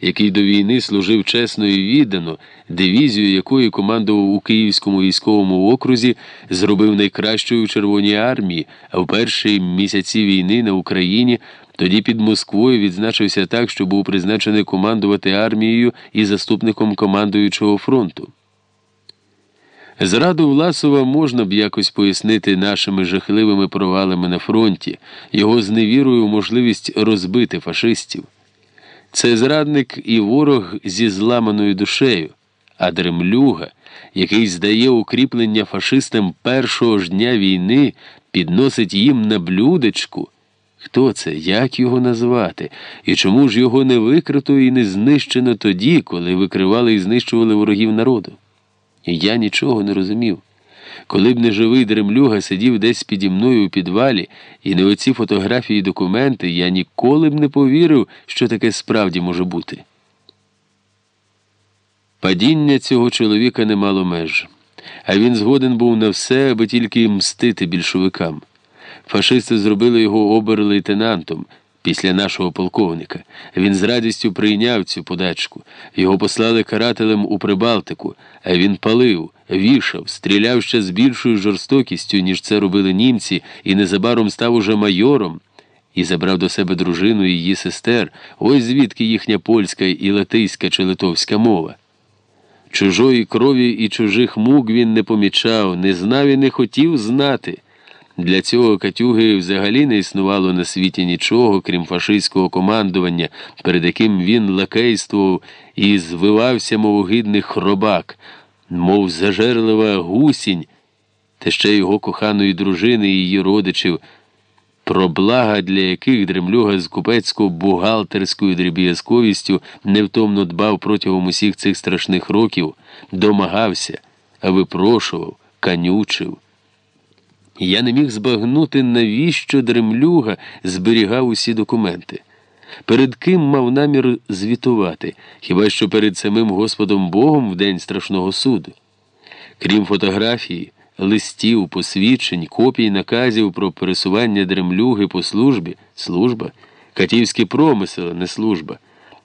який до війни служив чесно і віддано, дивізію якої командував у Київському військовому окрузі, зробив найкращою у Червоній армії, а в перші місяці війни на Україні. Тоді під Москвою відзначився так, що був призначений командувати армією і заступником командуючого фронту. Зраду Власова можна б якось пояснити нашими жахливими провалами на фронті, його зневірою можливість розбити фашистів. Це зрадник і ворог зі зламаною душею, а дремлюга, який здає укріплення фашистам першого ж дня війни, підносить їм на блюдечку. Хто це? Як його назвати? І чому ж його не викрито і не знищено тоді, коли викривали і знищували ворогів народу? Я нічого не розумів. Коли б не живий дремлюга сидів десь піді мною у підвалі, і не оці фотографії і документи, я ніколи б не повірив, що таке справді може бути. Падіння цього чоловіка не мало меж, а він згоден був на все, аби тільки мстити більшовикам. Фашисти зробили його обер-лейтенантом після нашого полковника. Він з радістю прийняв цю подачку. Його послали карателем у Прибалтику, а він палив, вішав, стріляв ще з більшою жорстокістю, ніж це робили німці, і незабаром став уже майором. І забрав до себе дружину і її сестер, ось звідки їхня польська і латиська чи литовська мова. Чужої крові і чужих мук він не помічав, не знав і не хотів знати. Для цього Катюги взагалі не існувало на світі нічого, крім фашистського командування, перед яким він лакействував і звивався, мов огидний хробак, мов зажерлива гусінь, та ще його коханої дружини і її родичів, про блага, для яких дремлюга з купецько-бухгалтерською дріб'язковістю невтомно дбав протягом усіх цих страшних років, домагався, випрошував, канючив. Я не міг збагнути, навіщо дремлюга зберігав усі документи. Перед ким мав намір звітувати, хіба що перед самим Господом Богом в день страшного суду. Крім фотографії, листів, посвідчень, копій наказів про пересування дремлюги по службі, служба, катівський промисел, не служба.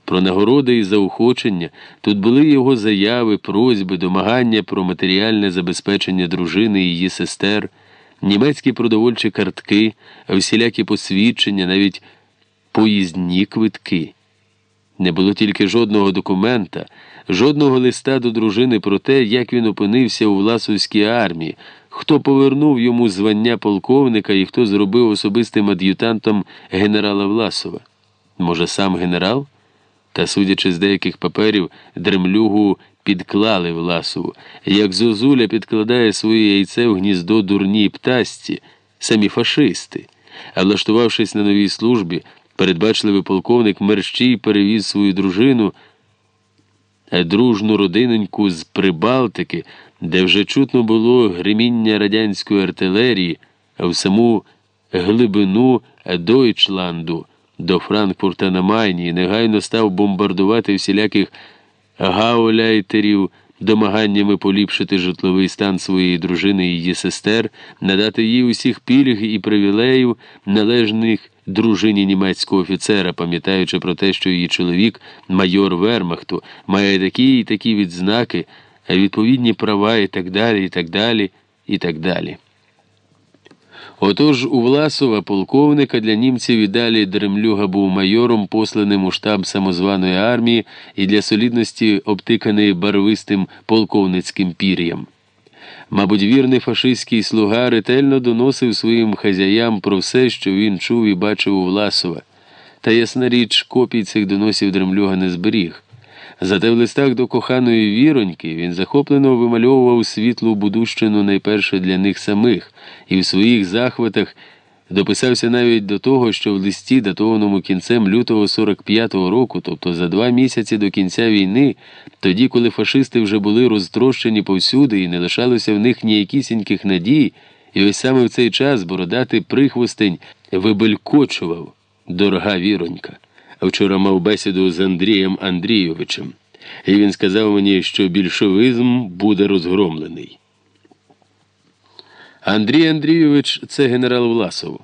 Про нагороди і заохочення тут були його заяви, просьби, домагання про матеріальне забезпечення дружини і її сестер німецькі продовольчі картки, всілякі посвідчення, навіть поїздні квитки. Не було тільки жодного документа, жодного листа до дружини про те, як він опинився у Власовській армії, хто повернув йому звання полковника і хто зробив особистим ад'ютантом генерала Власова. Може, сам генерал? Та, судячи з деяких паперів, дремлюгу підклали Власову, як зозуля підкладає своє яйце в гніздо дурній птасці, самі фашисти. А влаштувавшись на новій службі, передбачливий полковник мерщій перевіз свою дружину, дружну родиноньку з Прибалтики, де вже чутно було гриміння радянської артилерії, в саму глибину Дойчланду до Франкфурта на Майні і негайно став бомбардувати всіляких гауляйтерів домаганнями поліпшити житловий стан своєї дружини і її сестер, надати їй усіх пільг і привілеїв, належних дружині німецького офіцера, пам'ятаючи про те, що її чоловік, майор Вермахту, має такі і такі відзнаки, відповідні права і так далі, і так далі, і так далі. Отож у Власова полковника для німців і далі Дремлюга був майором, посланим у штаб самозваної армії і для солідності обтиканий барвистим полковницьким пір'ям. Мабуть, вірний фашистський слуга ретельно доносив своїм хазяям про все, що він чув і бачив у Власова. Та ясна річ, копій цих доносів Дремлюга не зберіг. Зате в листах до коханої віроньки він захоплено вимальовував світлу будущину найперше для них самих, і в своїх захватах дописався навіть до того, що в листі, датованому кінцем лютого 45-го року, тобто за два місяці до кінця війни, тоді, коли фашисти вже були розтрощені повсюди і не лишалося в них ніякісіньких надій, і ось саме в цей час бородатий прихвостень вибелькочував дорога віронька. Вчора мав бесіду з Андрієм Андрійовичем, і він сказав мені, що більшовизм буде розгромлений. Андрій Андрійович це генерал Власов.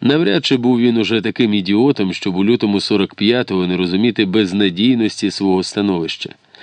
Навряд чи був він уже таким ідіотом, щоб у лютому 45-го не розуміти безнадійності свого становища.